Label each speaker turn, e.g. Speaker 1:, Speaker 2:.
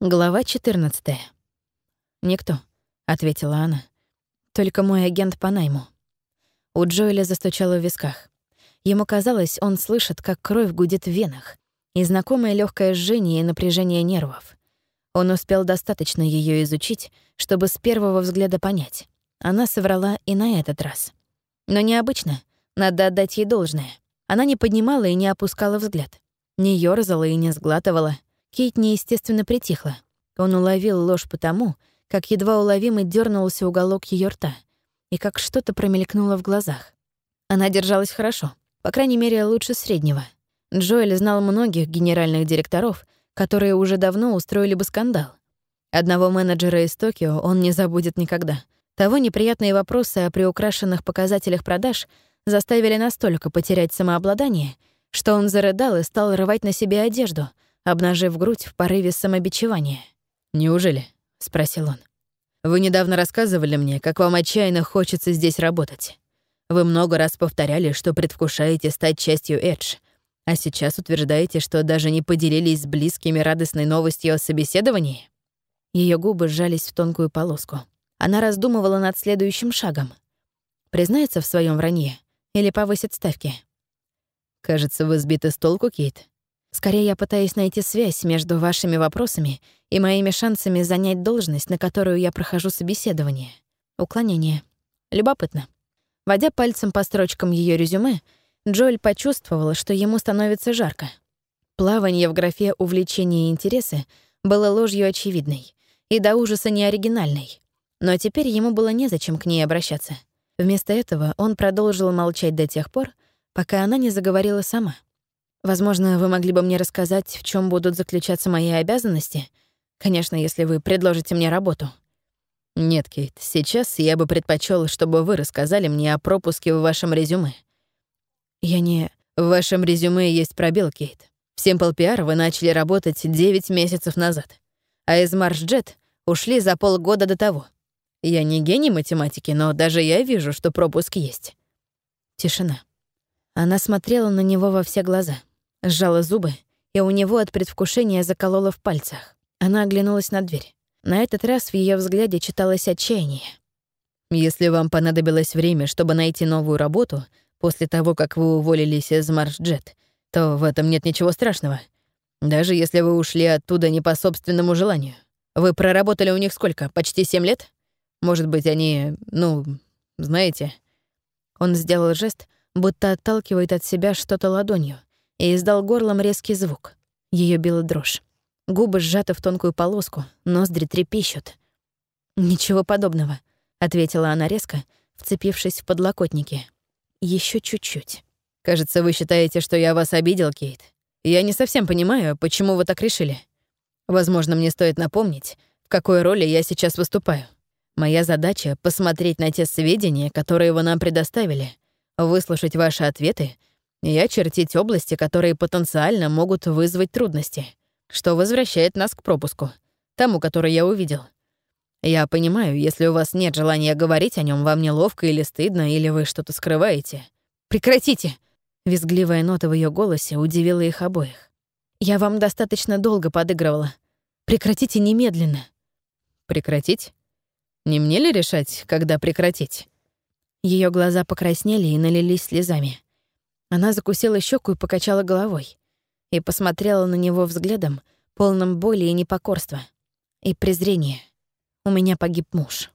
Speaker 1: Глава 14. «Никто», — ответила она. «Только мой агент по найму». У Джоэля застучало в висках. Ему казалось, он слышит, как кровь гудит в венах, и знакомое легкое жжение и напряжение нервов. Он успел достаточно ее изучить, чтобы с первого взгляда понять. Она соврала и на этот раз. Но необычно, надо отдать ей должное. Она не поднимала и не опускала взгляд. Не ёрзала и не сглатывала — Кейт неестественно притихла. Он уловил ложь потому, как едва уловимо дернулся уголок ее рта, и как что-то промелькнуло в глазах. Она держалась хорошо, по крайней мере, лучше среднего. Джоэль знал многих генеральных директоров, которые уже давно устроили бы скандал. Одного менеджера из Токио он не забудет никогда. Того неприятные вопросы о приукрашенных показателях продаж заставили настолько потерять самообладание, что он зарыдал и стал рвать на себе одежду — обнажив грудь в порыве самобичевания.
Speaker 2: «Неужели?» — спросил он. «Вы недавно рассказывали мне, как вам отчаянно хочется здесь работать. Вы много раз повторяли, что предвкушаете стать частью Эдж, а сейчас утверждаете, что даже не поделились с близкими радостной новостью о собеседовании?»
Speaker 1: Ее губы сжались в тонкую полоску. Она раздумывала над следующим шагом. Признается в своем вранье или повысит ставки?
Speaker 2: «Кажется, вы сбиты с толку, Кейт»,
Speaker 1: Скорее, я пытаюсь найти связь между вашими вопросами и моими шансами занять должность, на которую я прохожу собеседование. Уклонение. Любопытно. Водя пальцем по строчкам ее резюме, Джоэль почувствовала, что ему становится жарко. Плавание в графе «увлечения и интересы» было ложью очевидной и до ужаса неоригинальной. Но теперь ему было незачем к ней обращаться. Вместо этого он продолжил молчать до тех пор, пока она не заговорила сама — Возможно, вы могли бы мне рассказать, в чем будут заключаться мои обязанности? Конечно, если вы предложите мне работу.
Speaker 2: Нет, Кейт, сейчас я бы предпочел, чтобы вы рассказали мне о пропуске в вашем резюме.
Speaker 1: Я не...
Speaker 2: В вашем резюме есть пробел, Кейт. В Simple PR вы начали работать 9 месяцев назад, а из Маршджет ушли за полгода до того. Я не гений математики, но даже я вижу, что пропуск есть.
Speaker 1: Тишина. Она смотрела на него во все глаза сжала зубы, и у него от предвкушения заколола в пальцах. Она оглянулась на дверь. На этот раз в ее взгляде читалось отчаяние.
Speaker 2: «Если вам понадобилось время, чтобы найти новую работу, после того, как вы уволились из Маршджет, то в этом нет ничего страшного. Даже если вы ушли оттуда не по собственному желанию. Вы проработали у них сколько? Почти семь лет? Может быть, они, ну, знаете...»
Speaker 1: Он сделал жест, будто отталкивает от себя что-то ладонью, и издал горлом резкий звук. Ее била дрожь. Губы сжаты в тонкую полоску, ноздри трепещут. «Ничего подобного», — ответила она резко, вцепившись в подлокотники. Еще чуть-чуть».
Speaker 2: «Кажется, вы считаете, что я вас обидел, Кейт. Я не совсем понимаю, почему вы так решили. Возможно, мне стоит напомнить, в какой роли я сейчас выступаю. Моя задача — посмотреть на те сведения, которые вы нам предоставили, выслушать ваши ответы и очертить области, которые потенциально могут вызвать трудности, что возвращает нас к пропуску, тому, который я увидел. Я понимаю, если у вас нет желания говорить о нем, вам неловко или стыдно, или вы что-то скрываете.
Speaker 1: Прекратите! Визгливая нота в ее голосе удивила их обоих. Я вам достаточно долго подыгрывала. Прекратите немедленно.
Speaker 2: Прекратить? Не мне ли решать, когда прекратить?
Speaker 1: Ее глаза покраснели и налились слезами. Она закусила щеку и покачала головой. И посмотрела на него взглядом, полным боли и непокорства. И презрения. У меня погиб муж.